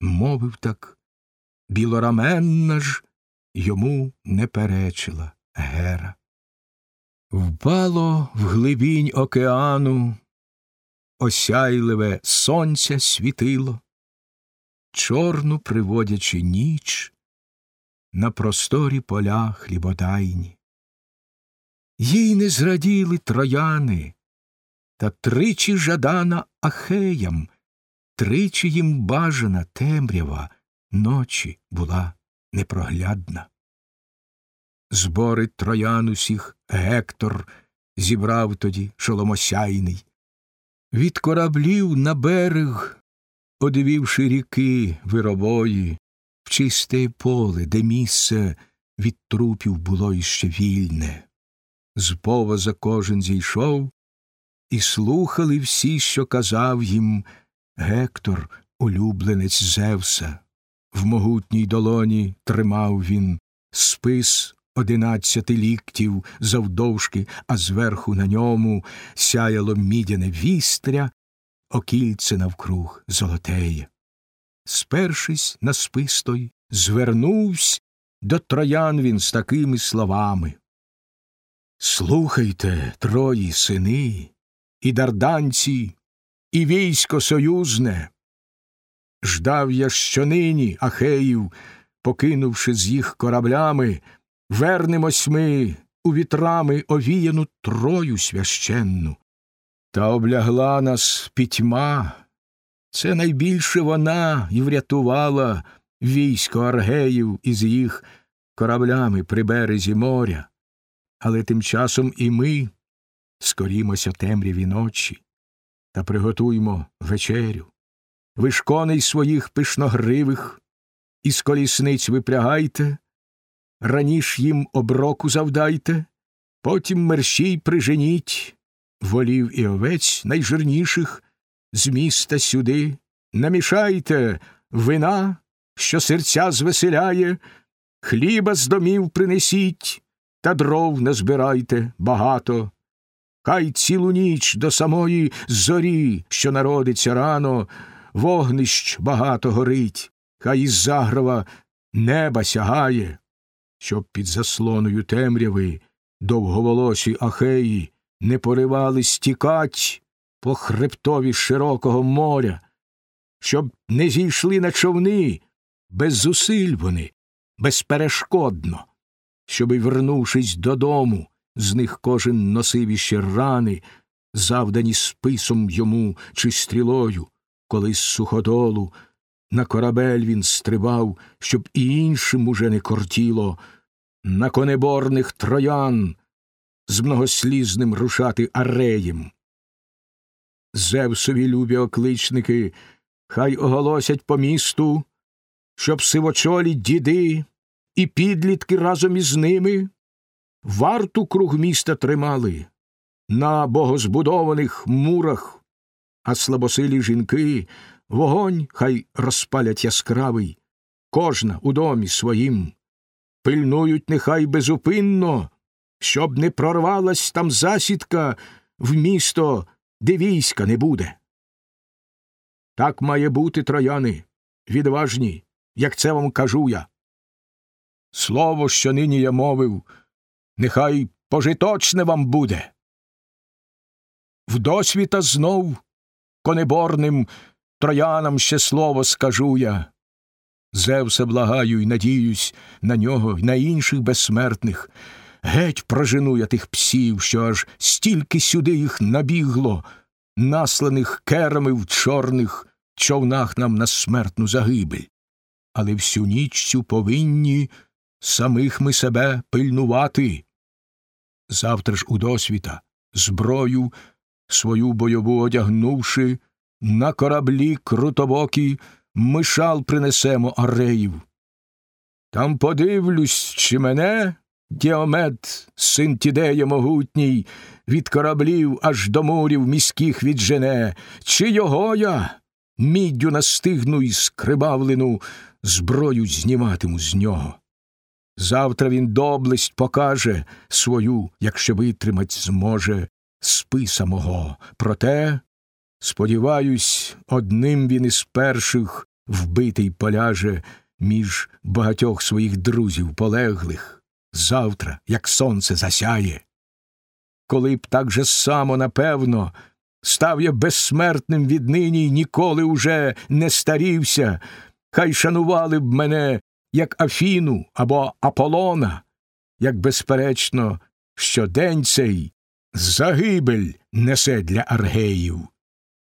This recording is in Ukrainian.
мовив так, білораменна ж йому не перечила гера. Впало в глибінь океану, осяйливе сонця світило, чорну приводячи ніч на просторі поля хлібодайні. Їй не зраділи трояни, та тричі жадана ахеям, тричі їм бажана темрява ночі була непроглядна. Збори троян усіх Гектор зібрав тоді шоломосяйний. Від кораблів на берег, одивівши ріки виробої, в чисте поле, де місце від трупів було іще вільне. З повоза кожен зійшов, і слухали всі, що казав їм Гектор, улюбленець Зевса. В могутній долоні тримав він спис одинадцяти ліктів завдовжки, а зверху на ньому сяяло мідяне вістря, окільце навкруг золотеє. Спершись на спис той, звернувсь до троян він з такими словами. Слухайте, трої сини, і дарданці, і військо союзне. Ждав я щонині Ахеїв, покинувши з їх кораблями, вернемось ми у вітрами овіяну трою священну. Та облягла нас пітьма, це найбільше вона і врятувала військо аргеїв із їх кораблями при березі моря. Але тим часом і ми скорімося темряві ночі та приготуймо вечерю. Ви ж коней своїх пишногривих із колісниць випрягайте, раніш їм оброку завдайте, потім мерщій приженіть, волів і овець найжирніших з міста сюди, намішайте вина, що серця звеселяє, хліба з домів принесіть, та дров назбирайте багато. Хай цілу ніч до самої зорі, що народиться рано, вогнищ багато горить, хай із загрова неба сягає, щоб під заслоною темряви довговолосі ахеї не поривали стікать по хребтові широкого моря, щоб не зійшли на човни без зусиль вони, безперешкодно, щоби, вернувшись додому, з них кожен носив іще рани, завдані списом йому чи стрілою, коли з суходолу на корабель він стрибав, щоб і іншим уже не кортіло, на конеборних троян з многослізним рушати ареєм. Зевсові любі окличники, хай оголосять по місту, щоб сивочолі діди і підлітки разом із ними варту круг міста тримали на богозбудованих мурах, а слабосилі жінки вогонь хай розпалять яскравий, кожна у домі своїм. Пильнують нехай безупинно, щоб не прорвалась там засідка в місто, де війська не буде. Так має бути, трояни, відважні, як це вам кажу я. Слово, що нині я мовив, нехай пожиточне вам буде. Вдосвіта знов конеборним троянам ще слово скажу я. Зевса благаю й надіюсь на нього й на інших безсмертних. Геть прожену я тих псів, що аж стільки сюди їх набігло, насланих керами в чорних човнах нам на смертну загибель. Але всю ніч цю повинні самих ми себе пильнувати. Завтра ж у досвіта зброю свою бойову одягнувши, на кораблі крутобокі мишал принесемо ареїв. Там подивлюсь, чи мене, Діомед, син Тідея могутній, від кораблів аж до мурів міських віджене, чи його я міддю настигну і скрибавлену зброю зніматиму з нього. Завтра він доблесть покаже свою, якщо витримать зможе, списа мого. Проте, сподіваюсь, одним він із перших вбитий поляже між багатьох своїх друзів полеглих, завтра, як сонце засяє. Коли б так же само напевно став я безсмертним віднині й ніколи уже не старівся, хай шанували б мене, як Афіну або Аполлона, як безперечно, що день цей загибель несе для аргеїв.